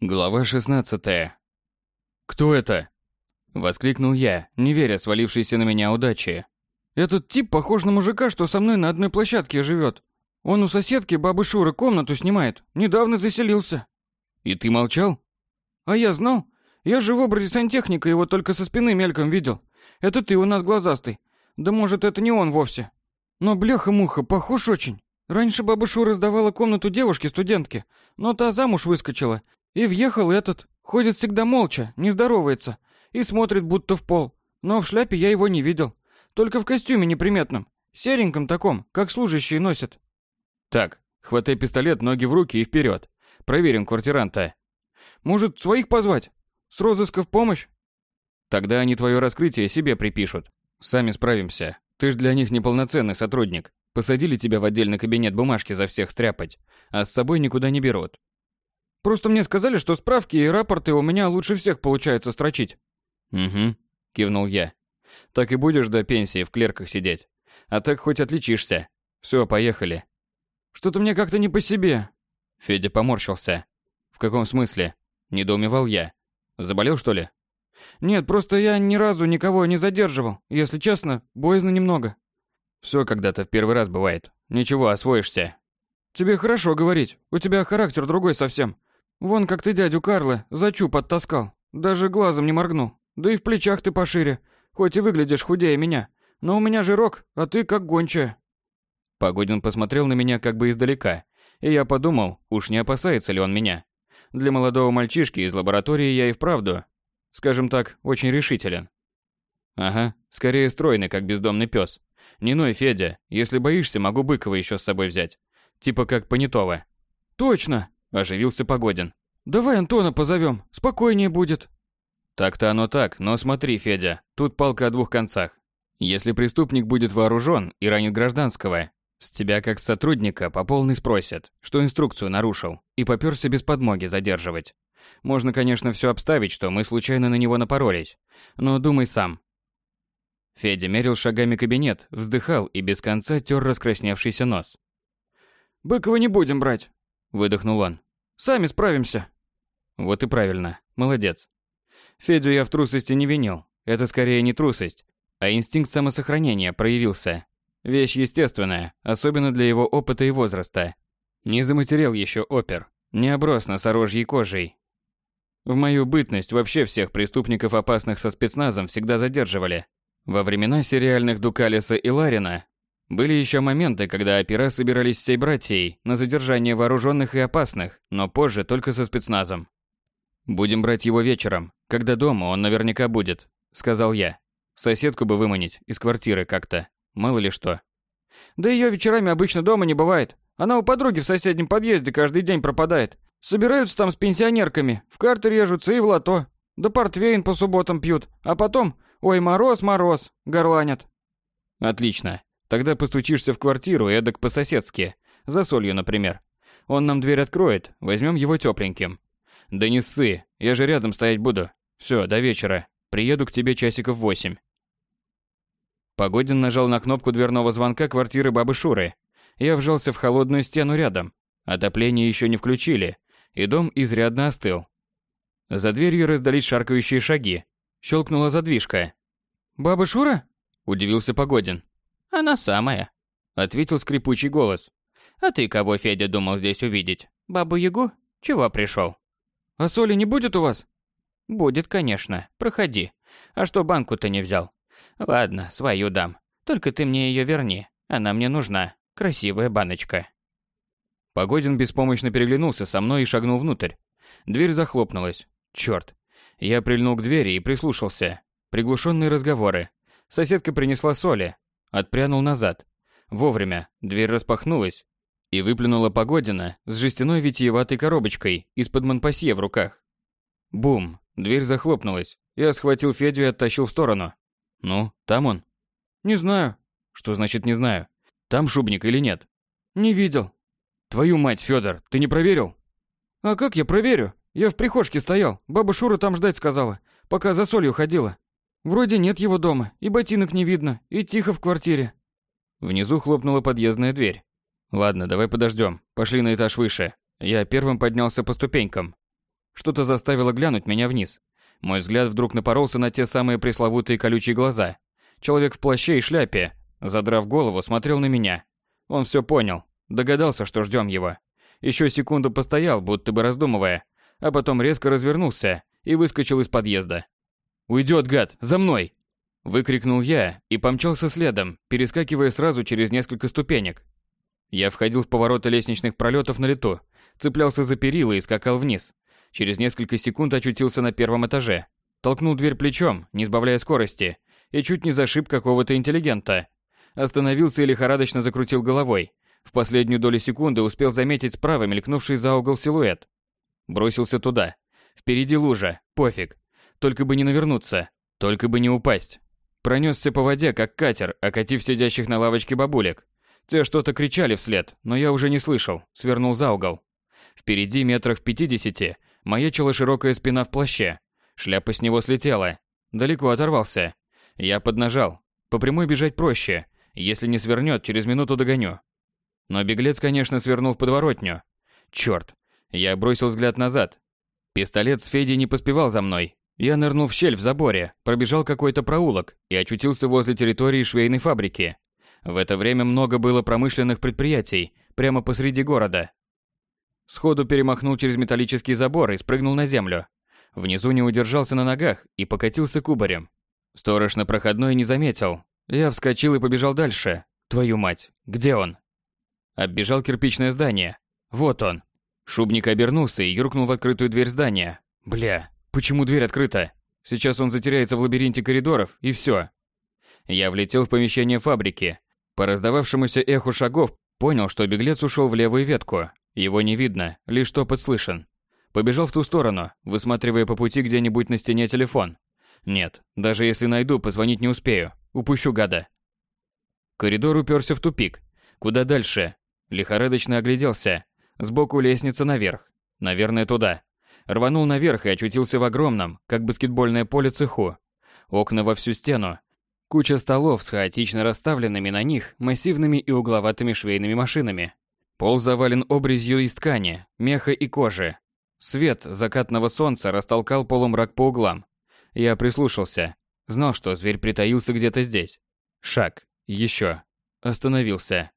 Глава 16. Кто это? воскликнул я, не веря свалившейся на меня удачи. Этот тип похож на мужика, что со мной на одной площадке живет. Он у соседки бабы Шуры комнату снимает. Недавно заселился. И ты молчал? А я знал. Я же в образе сантехника его только со спины мельком видел. Это ты у нас глазастый. Да может, это не он вовсе. Но бляха-муха, похож очень. Раньше баба Шура сдавала комнату девушке-студентке, но та замуж выскочила. И въехал этот. Ходит всегда молча, не здоровается. И смотрит будто в пол. Но в шляпе я его не видел. Только в костюме неприметном. Сереньком таком, как служащие носят. Так, хватай пистолет, ноги в руки и вперед. Проверим квартиранта. Может, своих позвать? С розыска в помощь? Тогда они твое раскрытие себе припишут. Сами справимся. Ты ж для них неполноценный сотрудник. Посадили тебя в отдельный кабинет бумажки за всех стряпать, а с собой никуда не берут. Просто мне сказали, что справки и рапорты у меня лучше всех получается строчить. Угу, кивнул я. Так и будешь до пенсии в клерках сидеть. А так хоть отличишься. Все, поехали. Что-то мне как-то не по себе. Федя поморщился. В каком смысле? Недоумевал я. Заболел, что ли? Нет, просто я ни разу никого не задерживал. Если честно, боязно немного. Все когда-то в первый раз бывает. Ничего, освоишься. Тебе хорошо говорить. У тебя характер другой совсем. Вон как ты дядю Карла за чуб оттаскал. Даже глазом не моргнул. Да и в плечах ты пошире. Хоть и выглядишь худее меня. Но у меня жирок, а ты как гончая. Погодин посмотрел на меня как бы издалека. И я подумал, уж не опасается ли он меня. Для молодого мальчишки из лаборатории я и вправду, скажем так, очень решителен. Ага, скорее стройный, как бездомный пес. Не ной, Федя, если боишься, могу Быкова еще с собой взять. Типа как Понятого. Точно, оживился Погодин. Давай Антона позовем, спокойнее будет. Так-то оно так, но смотри, Федя, тут палка о двух концах. Если преступник будет вооружен и ранит гражданского, с тебя как с сотрудника по полной спросят, что инструкцию нарушил, и попёрся без подмоги задерживать. Можно, конечно, все обставить, что мы случайно на него напоролись, но думай сам. Федя мерил шагами кабинет, вздыхал и без конца тер раскрасневшийся нос. «Быкова не будем брать», — выдохнул он. «Сами справимся». Вот и правильно, молодец. Федю я в трусости не винил, это скорее не трусость, а инстинкт самосохранения проявился. Вещь естественная, особенно для его опыта и возраста. Не заматерел еще опер, не оброс носорожьей кожей. В мою бытность вообще всех преступников опасных со спецназом всегда задерживали. Во времена сериальных Дукалиса и Ларина были еще моменты, когда опера собирались всей братьей на задержание вооруженных и опасных, но позже только со спецназом. «Будем брать его вечером, когда дома он наверняка будет», — сказал я. «Соседку бы выманить из квартиры как-то». Мало ли что. Да ее вечерами обычно дома не бывает. Она у подруги в соседнем подъезде каждый день пропадает. Собираются там с пенсионерками, в карты режутся и в лото. Да портвейн по субботам пьют, а потом «Ой, мороз, мороз!» горланят. Отлично. Тогда постучишься в квартиру эдак по-соседски. За солью, например. Он нам дверь откроет, возьмем его тепленьким. Да не ссы, я же рядом стоять буду. Все, до вечера. Приеду к тебе часиков восемь. Погодин нажал на кнопку дверного звонка квартиры бабы Шуры. Я вжался в холодную стену рядом. Отопление еще не включили, и дом изрядно остыл. За дверью раздались шаркающие шаги. Щелкнула задвижка. «Баба Шура?» – удивился Погодин. «Она самая», – ответил скрипучий голос. «А ты кого, Федя, думал здесь увидеть? Бабу-ягу? Чего пришел?» «А соли не будет у вас?» «Будет, конечно. Проходи. А что банку-то не взял?» Ладно, свою дам. Только ты мне ее верни. Она мне нужна. Красивая баночка. Погодин беспомощно переглянулся со мной и шагнул внутрь. Дверь захлопнулась. Черт. Я прильнул к двери и прислушался. Приглушенные разговоры. Соседка принесла соли. Отпрянул назад. Вовремя. Дверь распахнулась. И выплюнула Погодина с жестяной витиеватой коробочкой из-под Монпасье в руках. Бум. Дверь захлопнулась. Я схватил Федю и оттащил в сторону. Ну, там он? Не знаю. Что значит не знаю? Там шубник или нет? Не видел. Твою мать, Федор, ты не проверил? А как я проверю? Я в прихожке стоял. Баба Шура там ждать сказала, пока за солью ходила. Вроде нет его дома, и ботинок не видно, и тихо в квартире. Внизу хлопнула подъездная дверь. Ладно, давай подождем. Пошли на этаж выше. Я первым поднялся по ступенькам. Что-то заставило глянуть меня вниз. Мой взгляд вдруг напоролся на те самые пресловутые колючие глаза. Человек в плаще и шляпе, задрав голову, смотрел на меня. Он все понял, догадался, что ждем его. Еще секунду постоял, будто бы раздумывая, а потом резко развернулся и выскочил из подъезда. «Уйдет, гад! За мной!» Выкрикнул я и помчался следом, перескакивая сразу через несколько ступенек. Я входил в повороты лестничных пролетов на лету, цеплялся за перила и скакал вниз. Через несколько секунд очутился на первом этаже. Толкнул дверь плечом, не сбавляя скорости, и чуть не зашиб какого-то интеллигента. Остановился и лихорадочно закрутил головой. В последнюю долю секунды успел заметить справа мелькнувший за угол силуэт. Бросился туда. Впереди лужа, пофиг. Только бы не навернуться, только бы не упасть. Пронесся по воде, как катер, окатив сидящих на лавочке бабулек. Те что-то кричали вслед, но я уже не слышал, свернул за угол. Впереди метрах в пятидесяти маячила широкая спина в плаще. Шляпа с него слетела. Далеко оторвался. Я поднажал. По прямой бежать проще. Если не свернет, через минуту догоню. Но беглец, конечно, свернул в подворотню. Черт. Я бросил взгляд назад. Пистолет с Федей не поспевал за мной. Я нырнул в щель в заборе, пробежал какой-то проулок и очутился возле территории швейной фабрики. В это время много было промышленных предприятий прямо посреди города. Сходу перемахнул через металлический забор и спрыгнул на землю. Внизу не удержался на ногах и покатился кубарем. Сторож на проходной не заметил. Я вскочил и побежал дальше. Твою мать, где он? Оббежал кирпичное здание. Вот он. Шубник обернулся и юркнул в открытую дверь здания. Бля, почему дверь открыта? Сейчас он затеряется в лабиринте коридоров, и все. Я влетел в помещение фабрики. По раздававшемуся эху шагов понял, что беглец ушел в левую ветку. Его не видно, лишь топот слышен. Побежал в ту сторону, высматривая по пути где-нибудь на стене телефон. Нет, даже если найду, позвонить не успею. Упущу гада. Коридор уперся в тупик. Куда дальше? Лихорадочно огляделся. Сбоку лестница наверх. Наверное, туда. Рванул наверх и очутился в огромном, как баскетбольное поле цеху. Окна во всю стену, Куча столов с хаотично расставленными на них массивными и угловатыми швейными машинами. Пол завален обрезью из ткани, меха и кожи. Свет закатного солнца растолкал полумрак по углам. Я прислушался. Знал, что зверь притаился где-то здесь. Шаг. Еще. Остановился.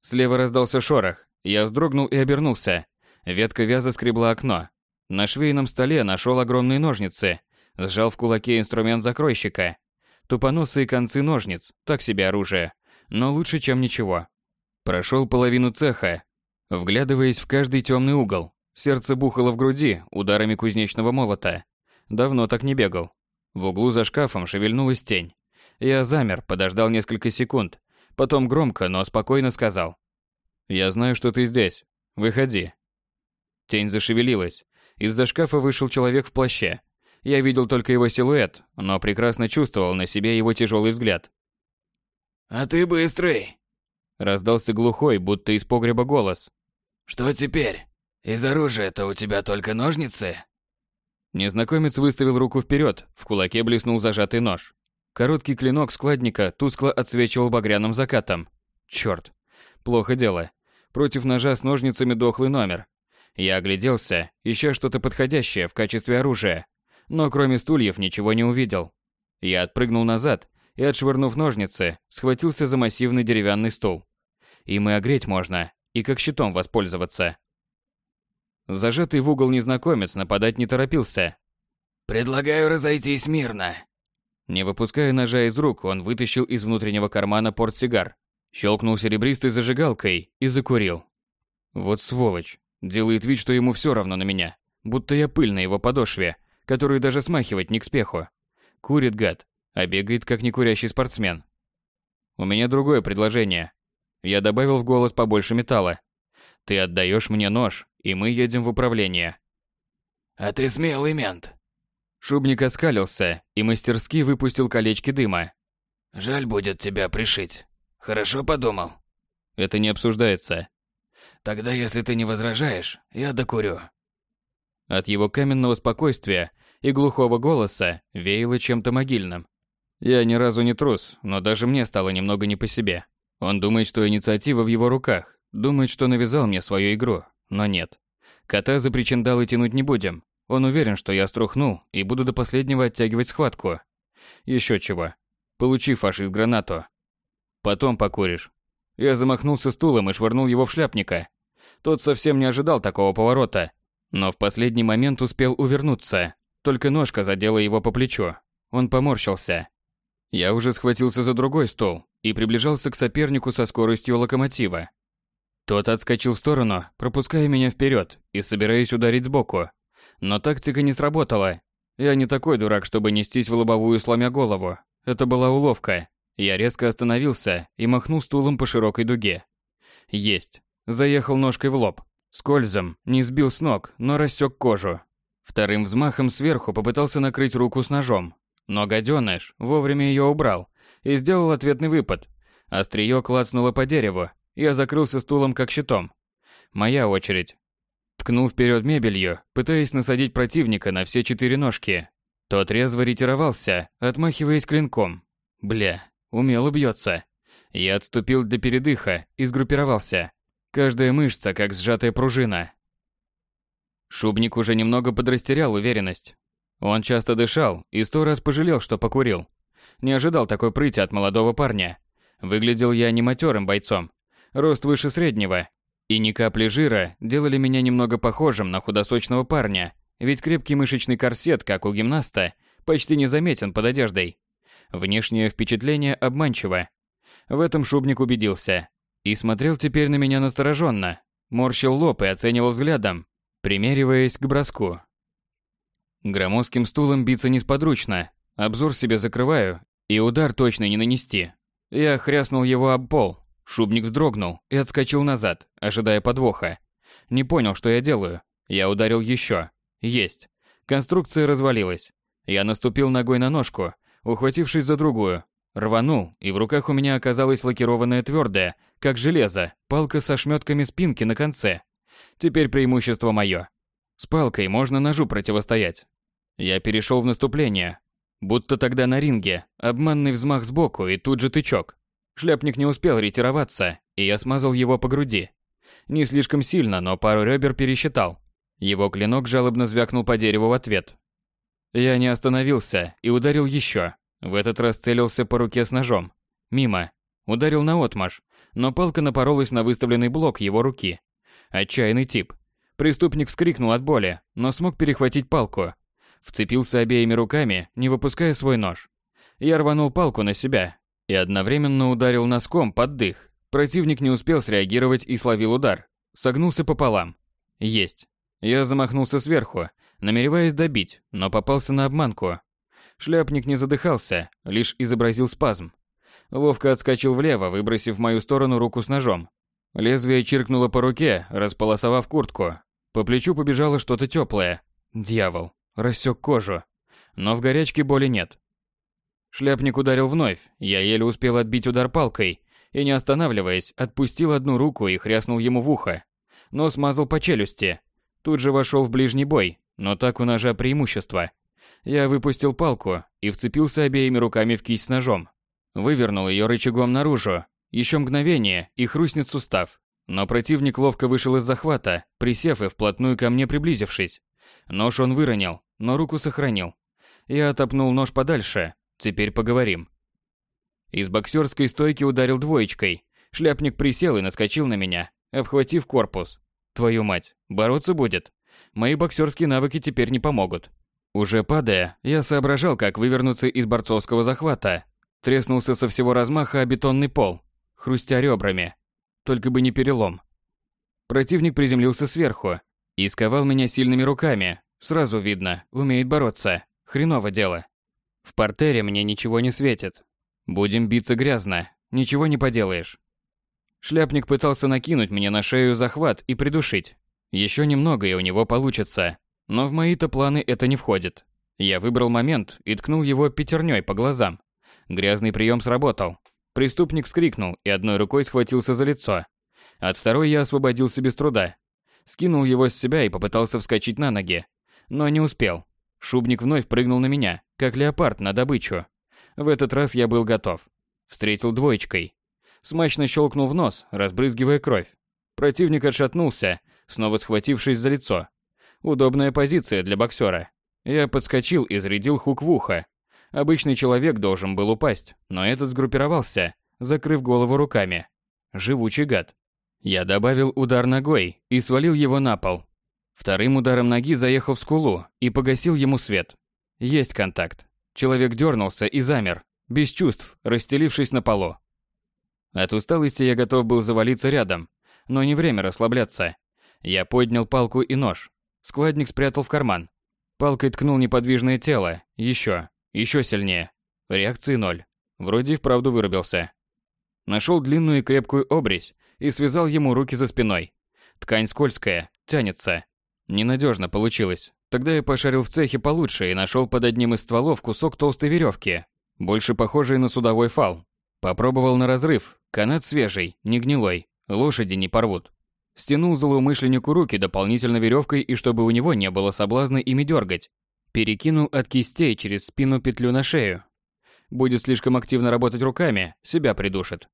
Слева раздался шорох. Я вздрогнул и обернулся. Ветка вяза скребла окно. На швейном столе нашел огромные ножницы. Сжал в кулаке инструмент закройщика Тупоносые концы ножниц, так себе оружие, но лучше, чем ничего. Прошел половину цеха, вглядываясь в каждый темный угол. Сердце бухало в груди ударами кузнечного молота. Давно так не бегал. В углу за шкафом шевельнулась тень. Я замер, подождал несколько секунд, потом громко, но спокойно сказал. «Я знаю, что ты здесь. Выходи». Тень зашевелилась. Из-за шкафа вышел человек в плаще. Я видел только его силуэт, но прекрасно чувствовал на себе его тяжелый взгляд. «А ты быстрый!» Раздался глухой, будто из погреба голос. «Что теперь? Из оружия-то у тебя только ножницы?» Незнакомец выставил руку вперед, в кулаке блеснул зажатый нож. Короткий клинок складника тускло отсвечивал багряным закатом. Черт, плохо дело. Против ножа с ножницами дохлый номер. Я огляделся, ища что-то подходящее в качестве оружия, но кроме стульев ничего не увидел. Я отпрыгнул назад и, отшвырнув ножницы, схватился за массивный деревянный стул. Им и огреть можно, и как щитом воспользоваться. Зажатый в угол незнакомец нападать не торопился. «Предлагаю разойтись мирно». Не выпуская ножа из рук, он вытащил из внутреннего кармана портсигар, щелкнул серебристой зажигалкой и закурил. Вот сволочь, делает вид, что ему все равно на меня, будто я пыль на его подошве, которую даже смахивать не к спеху. Курит гад, а бегает как некурящий спортсмен. У меня другое предложение. Я добавил в голос побольше металла. Ты отдаешь мне нож, и мы едем в управление. А ты смелый мент. Шубник оскалился и мастерски выпустил колечки дыма. Жаль будет тебя пришить. Хорошо подумал. Это не обсуждается. Тогда, если ты не возражаешь, я докурю. От его каменного спокойствия и глухого голоса веяло чем-то могильным. Я ни разу не трус, но даже мне стало немного не по себе. Он думает, что инициатива в его руках, думает, что навязал мне свою игру, но нет. Кота за причиндалы тянуть не будем. Он уверен, что я струхнул и буду до последнего оттягивать схватку. Еще чего. Получи, фашист, гранату. Потом покуришь. Я замахнулся стулом и швырнул его в шляпника. Тот совсем не ожидал такого поворота, но в последний момент успел увернуться. Только ножка задела его по плечу. Он поморщился. Я уже схватился за другой стол и приближался к сопернику со скоростью локомотива. Тот отскочил в сторону, пропуская меня вперед и собираясь ударить сбоку. Но тактика не сработала. Я не такой дурак, чтобы нестись в лобовую, сломя голову. Это была уловка. Я резко остановился и махнул стулом по широкой дуге. Есть. Заехал ножкой в лоб. Скользом, не сбил с ног, но рассек кожу. Вторым взмахом сверху попытался накрыть руку с ножом. Но гаденыш вовремя ее убрал и сделал ответный выпад. Острие клацнуло по дереву. Я закрылся стулом как щитом. Моя очередь. Ткнул вперед мебелью, пытаясь насадить противника на все четыре ножки. Тот резво ретировался, отмахиваясь клинком. Бля, умело бьется. Я отступил для передыха и сгруппировался. Каждая мышца, как сжатая пружина. Шубник уже немного подрастерял уверенность. Он часто дышал и сто раз пожалел, что покурил. Не ожидал такой прыти от молодого парня. Выглядел я не матерым бойцом. Рост выше среднего, и ни капли жира делали меня немного похожим на худосочного парня, ведь крепкий мышечный корсет, как у гимнаста, почти не заметен под одеждой. Внешнее впечатление обманчиво. В этом шубник убедился. И смотрел теперь на меня настороженно, морщил лоб и оценивал взглядом, примериваясь к броску. Громоздким стулом биться несподручно, обзор себе закрываю, и удар точно не нанести. Я хряснул его об пол, Шубник вздрогнул и отскочил назад, ожидая подвоха. Не понял, что я делаю. Я ударил еще. Есть. Конструкция развалилась. Я наступил ногой на ножку, ухватившись за другую. Рванул, и в руках у меня оказалась лакированная твердая, как железо, палка со шметками спинки на конце. Теперь преимущество мое. С палкой можно ножу противостоять. Я перешел в наступление. Будто тогда на ринге. Обманный взмах сбоку и тут же тычок. Шляпник не успел ретироваться, и я смазал его по груди. Не слишком сильно, но пару ребер пересчитал. Его клинок жалобно звякнул по дереву в ответ. Я не остановился и ударил еще. В этот раз целился по руке с ножом. Мимо. Ударил на отмаш, но палка напоролась на выставленный блок его руки. Отчаянный тип. Преступник вскрикнул от боли, но смог перехватить палку. Вцепился обеими руками, не выпуская свой нож. Я рванул палку на себя, и одновременно ударил носком под дых. Противник не успел среагировать и словил удар. Согнулся пополам. Есть. Я замахнулся сверху, намереваясь добить, но попался на обманку. Шляпник не задыхался, лишь изобразил спазм. Ловко отскочил влево, выбросив в мою сторону руку с ножом. Лезвие чиркнуло по руке, располосовав куртку. По плечу побежало что-то теплое. Дьявол. Рассек кожу. Но в горячке боли нет. Шляпник ударил вновь, я еле успел отбить удар палкой, и не останавливаясь, отпустил одну руку и хряснул ему в ухо. Но смазал по челюсти. Тут же вошел в ближний бой, но так у ножа преимущество. Я выпустил палку и вцепился обеими руками в кисть с ножом. Вывернул ее рычагом наружу. Еще мгновение, и хрустнет сустав. Но противник ловко вышел из захвата, присев и вплотную ко мне приблизившись. Нож он выронил, но руку сохранил. Я отопнул нож подальше, Теперь поговорим. Из боксерской стойки ударил двоечкой. Шляпник присел и наскочил на меня, обхватив корпус. Твою мать, бороться будет. Мои боксерские навыки теперь не помогут. Уже падая, я соображал, как вывернуться из борцовского захвата. Треснулся со всего размаха о бетонный пол, хрустя ребрами. Только бы не перелом. Противник приземлился сверху и сковал меня сильными руками. Сразу видно, умеет бороться. Хреново дело. В портере мне ничего не светит. Будем биться грязно, ничего не поделаешь. Шляпник пытался накинуть мне на шею захват и придушить. Еще немного и у него получится. Но в мои-то планы это не входит. Я выбрал момент и ткнул его пятерней по глазам. Грязный прием сработал. Преступник скрикнул и одной рукой схватился за лицо. От второй я освободился без труда. Скинул его с себя и попытался вскочить на ноги. Но не успел. Шубник вновь прыгнул на меня, как леопард на добычу. В этот раз я был готов. Встретил двоечкой. Смачно щелкнул в нос, разбрызгивая кровь. Противник отшатнулся, снова схватившись за лицо. Удобная позиция для боксера. Я подскочил и зарядил хук в ухо. Обычный человек должен был упасть, но этот сгруппировался, закрыв голову руками. Живучий гад. Я добавил удар ногой и свалил его на пол. Вторым ударом ноги заехал в скулу и погасил ему свет. Есть контакт. Человек дернулся и замер, без чувств, расстелившись на полу. От усталости я готов был завалиться рядом, но не время расслабляться. Я поднял палку и нож. Складник спрятал в карман. Палкой ткнул неподвижное тело. Еще. Еще сильнее. Реакции ноль. Вроде и вправду вырубился. Нашел длинную и крепкую обрезь и связал ему руки за спиной. Ткань скользкая, тянется. Ненадежно получилось. Тогда я пошарил в цехе получше и нашел под одним из стволов кусок толстой веревки, больше похожий на судовой фал. Попробовал на разрыв. Канат свежий, не гнилой. Лошади не порвут. Стянул злоумышленнику руки дополнительно веревкой и чтобы у него не было соблазна ими дергать. Перекинул от кистей через спину петлю на шею. Будет слишком активно работать руками, себя придушит.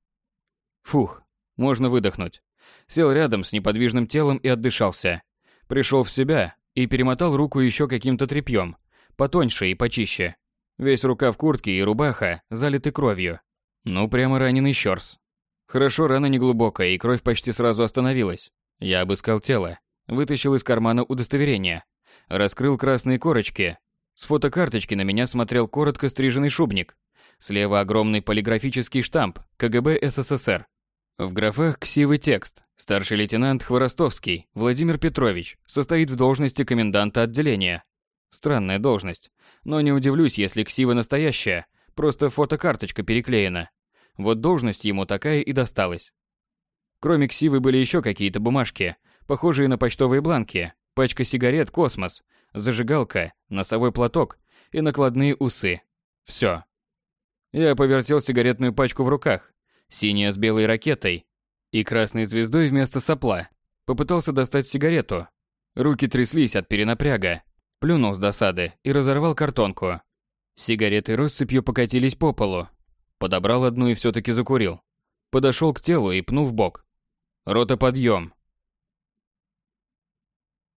Фух, можно выдохнуть. Сел рядом с неподвижным телом и отдышался. Пришел в себя и перемотал руку еще каким-то тряпьем, потоньше и почище. Весь рукав куртки и рубаха залиты кровью. Ну, прямо раненый щерс. Хорошо, рана неглубокая, и кровь почти сразу остановилась. Я обыскал тело, вытащил из кармана удостоверение, раскрыл красные корочки. С фотокарточки на меня смотрел коротко стриженный шубник. Слева огромный полиграфический штамп КГБ СССР. В графах ксивы текст. Старший лейтенант Хворостовский Владимир Петрович состоит в должности коменданта отделения. Странная должность. Но не удивлюсь, если ксива настоящая, просто фотокарточка переклеена. Вот должность ему такая и досталась. Кроме ксивы были еще какие-то бумажки, похожие на почтовые бланки, пачка сигарет «Космос», зажигалка, носовой платок и накладные усы. Все. Я повертел сигаретную пачку в руках, синяя с белой ракетой и красной звездой вместо сопла. Попытался достать сигарету. Руки тряслись от перенапряга. Плюнул с досады и разорвал картонку. Сигареты россыпью покатились по полу, Подобрал одну и все-таки закурил. Подошел к телу и пнул в бок. Рота подъем.